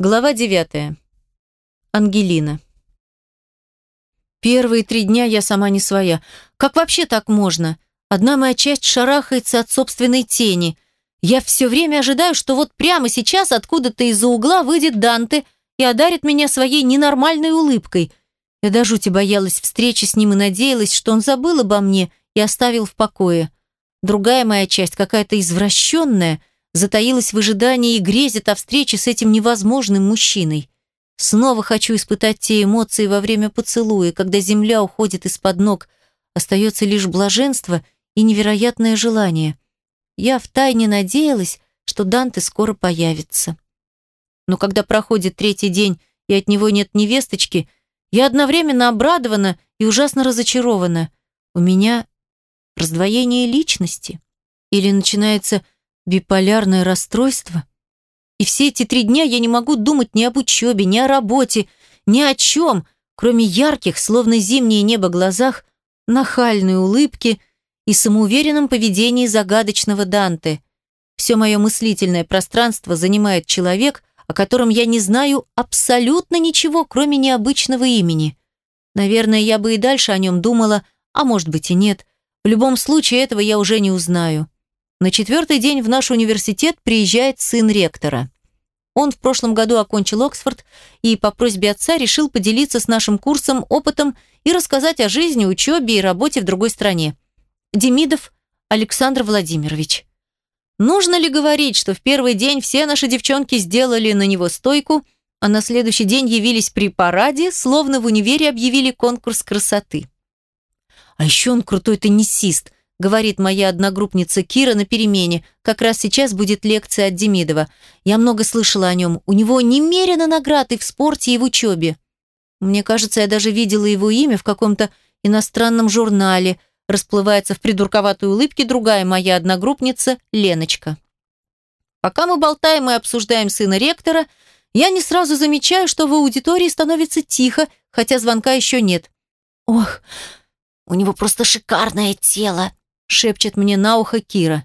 Глава 9. Ангелина. Первые три дня я сама не своя. Как вообще так можно? Одна моя часть шарахается от собственной тени. Я все время ожидаю, что вот прямо сейчас откуда-то из-за угла выйдет Данте и одарит меня своей ненормальной улыбкой. Я до жути боялась встречи с ним и надеялась, что он забыл обо мне и оставил в покое. Другая моя часть, какая-то извращенная, затаилась в ожидании и грезит о встрече с этим невозможным мужчиной. Снова хочу испытать те эмоции во время поцелуя, когда земля уходит из-под ног, остается лишь блаженство и невероятное желание. Я втайне надеялась, что Данте скоро появится. Но когда проходит третий день и от него нет невесточки, я одновременно обрадована и ужасно разочарована. У меня раздвоение личности. Или начинается биполярное расстройство. И все эти три дня я не могу думать ни об учебе, ни о работе, ни о чем, кроме ярких, словно зимнее небо глазах, нахальной улыбки и самоуверенном поведении загадочного Данте. Все мое мыслительное пространство занимает человек, о котором я не знаю абсолютно ничего, кроме необычного имени. Наверное, я бы и дальше о нем думала, а может быть и нет. В любом случае этого я уже не узнаю. На четвертый день в наш университет приезжает сын ректора. Он в прошлом году окончил Оксфорд и по просьбе отца решил поделиться с нашим курсом опытом и рассказать о жизни, учебе и работе в другой стране. Демидов Александр Владимирович. Нужно ли говорить, что в первый день все наши девчонки сделали на него стойку, а на следующий день явились при параде, словно в универе объявили конкурс красоты. А еще он крутой теннисист – говорит моя одногруппница Кира на перемене. Как раз сейчас будет лекция от Демидова. Я много слышала о нем. У него немерено наград и в спорте, и в учебе. Мне кажется, я даже видела его имя в каком-то иностранном журнале. Расплывается в придурковатой улыбке другая моя одногруппница Леночка. Пока мы болтаем и обсуждаем сына ректора, я не сразу замечаю, что в аудитории становится тихо, хотя звонка еще нет. «Ох, у него просто шикарное тело!» Шепчет мне на ухо Кира.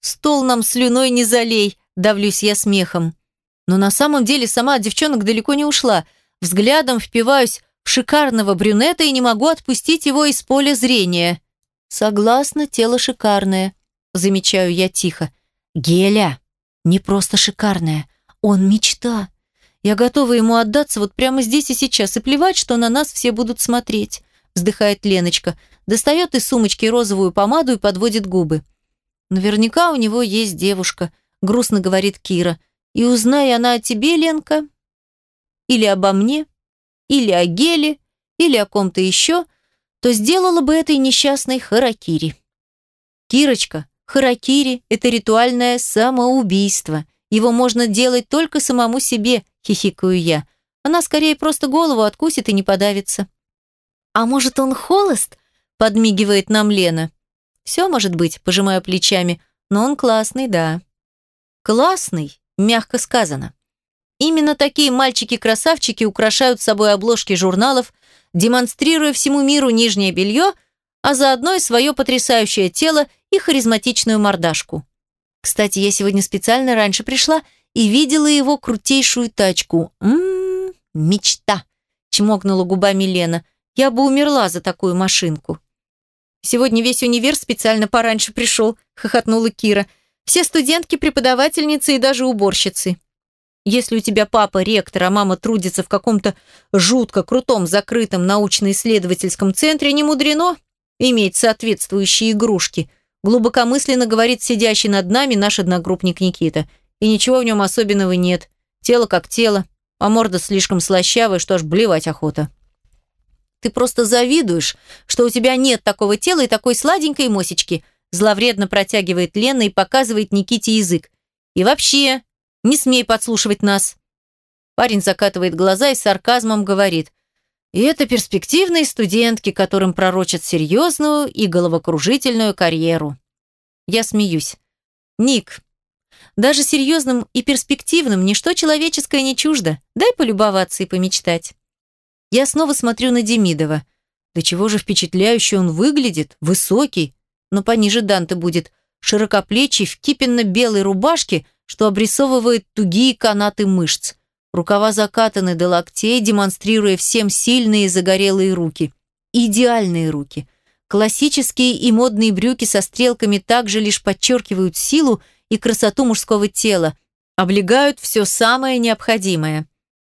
«Стол нам слюной не залей», – давлюсь я смехом. Но на самом деле сама от девчонок далеко не ушла. Взглядом впиваюсь в шикарного брюнета и не могу отпустить его из поля зрения. «Согласна, тело шикарное», – замечаю я тихо. «Геля, не просто шикарное, он мечта. Я готова ему отдаться вот прямо здесь и сейчас, и плевать, что на нас все будут смотреть», – вздыхает Леночка – достает из сумочки розовую помаду и подводит губы. «Наверняка у него есть девушка», — грустно говорит Кира. «И узнай она о тебе, Ленка, или обо мне, или о Геле, или о ком-то еще, то сделала бы этой несчастной харакири». «Кирочка, харакири — это ритуальное самоубийство. Его можно делать только самому себе», — хихикаю я. «Она скорее просто голову откусит и не подавится». «А может, он холост?» Подмигивает нам Лена. Все может быть, пожимаю плечами, но он классный, да. Классный, мягко сказано. Именно такие мальчики-красавчики украшают собой обложки журналов, демонстрируя всему миру нижнее белье, а заодно и свое потрясающее тело и харизматичную мордашку. Кстати, я сегодня специально раньше пришла и видела его крутейшую тачку. Ммм, мечта, чмокнула губами Лена. Я бы умерла за такую машинку. Сегодня весь универ специально пораньше пришел», – хохотнула Кира. «Все студентки, преподавательницы и даже уборщицы. Если у тебя папа ректор, а мама трудится в каком-то жутко крутом закрытом научно-исследовательском центре, не мудрено иметь соответствующие игрушки», глубокомысленно говорит сидящий над нами наш одногруппник Никита. И ничего в нем особенного нет. Тело как тело, а морда слишком слащавая, что аж блевать охота. Ты просто завидуешь, что у тебя нет такого тела и такой сладенькой мосечки. Зловредно протягивает Лена и показывает Никите язык. И вообще, не смей подслушивать нас. Парень закатывает глаза и с сарказмом говорит. И это перспективные студентки, которым пророчат серьезную и головокружительную карьеру. Я смеюсь. Ник, даже серьезным и перспективным ничто человеческое не чуждо. Дай полюбоваться и помечтать. Я снова смотрю на Демидова. Да чего же впечатляюще он выглядит, высокий, но пониже Данте будет, широкоплечий в кипенно-белой рубашке, что обрисовывает тугие канаты мышц. Рукава закатаны до локтей, демонстрируя всем сильные загорелые руки. Идеальные руки. Классические и модные брюки со стрелками также лишь подчеркивают силу и красоту мужского тела, облегают все самое необходимое.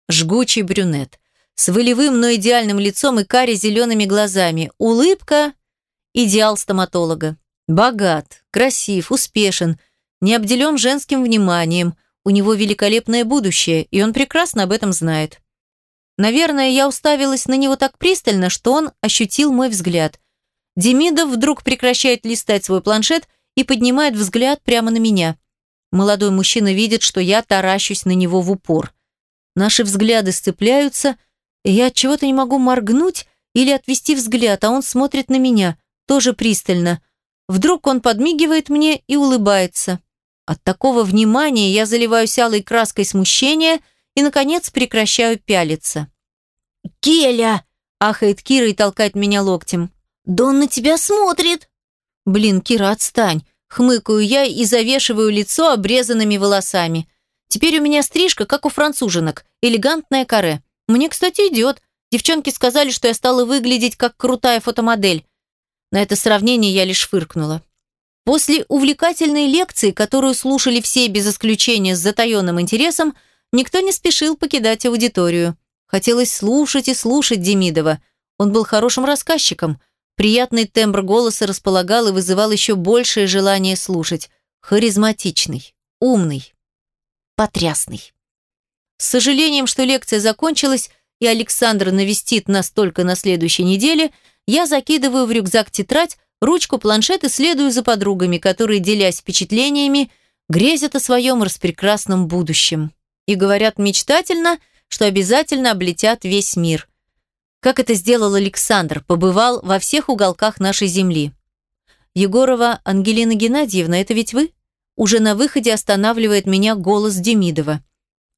Жгучий брюнет. С волевым, но идеальным лицом и каре зелеными глазами. Улыбка – идеал стоматолога. Богат, красив, успешен, не обделен женским вниманием. У него великолепное будущее, и он прекрасно об этом знает. Наверное, я уставилась на него так пристально, что он ощутил мой взгляд. Демидов вдруг прекращает листать свой планшет и поднимает взгляд прямо на меня. Молодой мужчина видит, что я таращусь на него в упор. Наши взгляды сцепляются, я от чего-то не могу моргнуть или отвести взгляд, а он смотрит на меня, тоже пристально. Вдруг он подмигивает мне и улыбается. От такого внимания я заливаюсь алой краской смущения и, наконец, прекращаю пялиться. «Келя!» – ахает Кира и толкает меня локтем. «Да он на тебя смотрит!» «Блин, Кира, отстань!» Хмыкаю я и завешиваю лицо обрезанными волосами. Теперь у меня стрижка, как у француженок, элегантная каре. Мне, кстати, идет. Девчонки сказали, что я стала выглядеть как крутая фотомодель. На это сравнение я лишь фыркнула. После увлекательной лекции, которую слушали все без исключения с затаенным интересом, никто не спешил покидать аудиторию. Хотелось слушать и слушать Демидова. Он был хорошим рассказчиком – Приятный тембр голоса располагал и вызывал еще большее желание слушать. Харизматичный, умный, потрясный. С сожалением, что лекция закончилась, и Александр навестит нас только на следующей неделе, я закидываю в рюкзак тетрадь, ручку, планшет и следую за подругами, которые, делясь впечатлениями, грезят о своем распрекрасном будущем. И говорят мечтательно, что обязательно облетят весь мир как это сделал Александр, побывал во всех уголках нашей земли. Егорова Ангелина Геннадьевна, это ведь вы? Уже на выходе останавливает меня голос Демидова.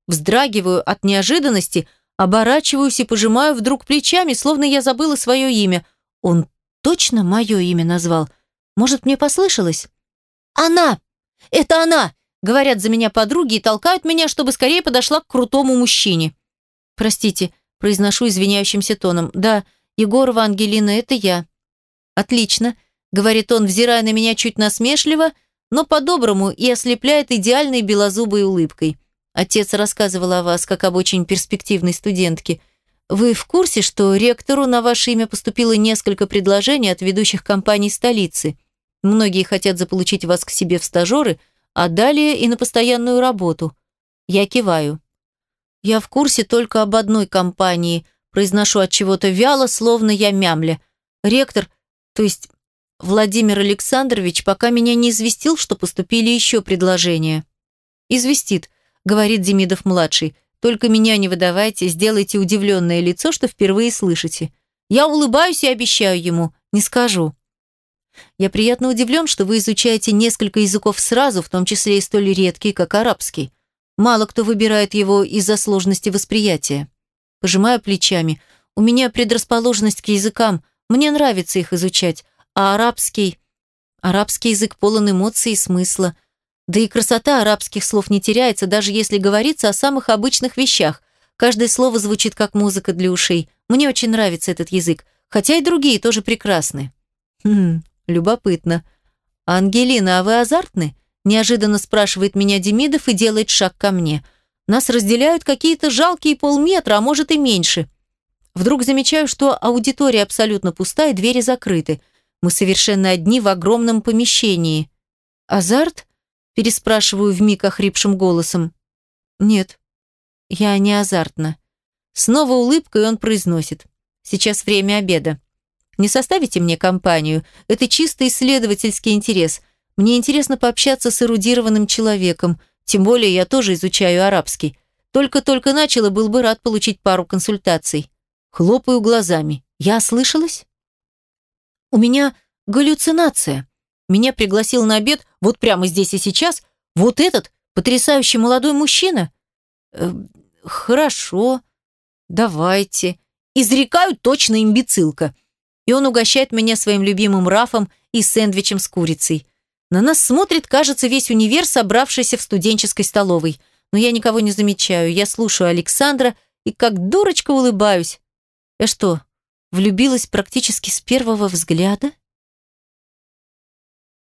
Вздрагиваю от неожиданности, оборачиваюсь и пожимаю вдруг плечами, словно я забыла свое имя. Он точно мое имя назвал? Может, мне послышалось? «Она! Это она!» Говорят за меня подруги и толкают меня, чтобы скорее подошла к крутому мужчине. Простите, Произношу извиняющимся тоном. «Да, Егорова Ангелина, это я». «Отлично», — говорит он, взирая на меня чуть насмешливо, но по-доброму и ослепляет идеальной белозубой улыбкой. Отец рассказывал о вас, как об очень перспективной студентке. Вы в курсе, что ректору на ваше имя поступило несколько предложений от ведущих компаний столицы? Многие хотят заполучить вас к себе в стажеры, а далее и на постоянную работу. Я киваю. Я в курсе только об одной компании, произношу от чего-то вяло, словно я мямля. Ректор, то есть Владимир Александрович, пока меня не известил, что поступили еще предложения. Известит, говорит Демидов-младший. Только меня не выдавайте, сделайте удивленное лицо, что впервые слышите. Я улыбаюсь и обещаю ему, не скажу. Я приятно удивлен, что вы изучаете несколько языков сразу, в том числе и столь редкие, как арабский. Мало кто выбирает его из-за сложности восприятия. Пожимаю плечами. У меня предрасположенность к языкам. Мне нравится их изучать. А арабский... Арабский язык полон эмоций и смысла. Да и красота арабских слов не теряется, даже если говорится о самых обычных вещах. Каждое слово звучит как музыка для ушей. Мне очень нравится этот язык. Хотя и другие тоже прекрасны. Хм, любопытно. Ангелина, а вы азартны? Неожиданно спрашивает меня Демидов и делает шаг ко мне. Нас разделяют какие-то жалкие полметра, а может и меньше. Вдруг замечаю, что аудитория абсолютно пустая, двери закрыты. Мы совершенно одни в огромном помещении. «Азарт?» – переспрашиваю вмиг охрипшим голосом. «Нет, я не азартна». Снова улыбка, и он произносит. «Сейчас время обеда. Не составите мне компанию. Это чисто исследовательский интерес – мне интересно пообщаться с эрудированным человеком, тем более я тоже изучаю арабский. Только-только начала, был бы рад получить пару консультаций. Хлопаю глазами. Я ослышалась? У меня галлюцинация. Меня пригласил на обед вот прямо здесь и сейчас вот этот потрясающий молодой мужчина. Э, хорошо, давайте. Изрекаю точно имбецилка. И он угощает меня своим любимым рафом и сэндвичем с курицей. На нас смотрит, кажется, весь универ, собравшийся в студенческой столовой. но я никого не замечаю. Я слушаю Александра и как дурочка улыбаюсь. Я что, влюбилась практически с первого взгляда?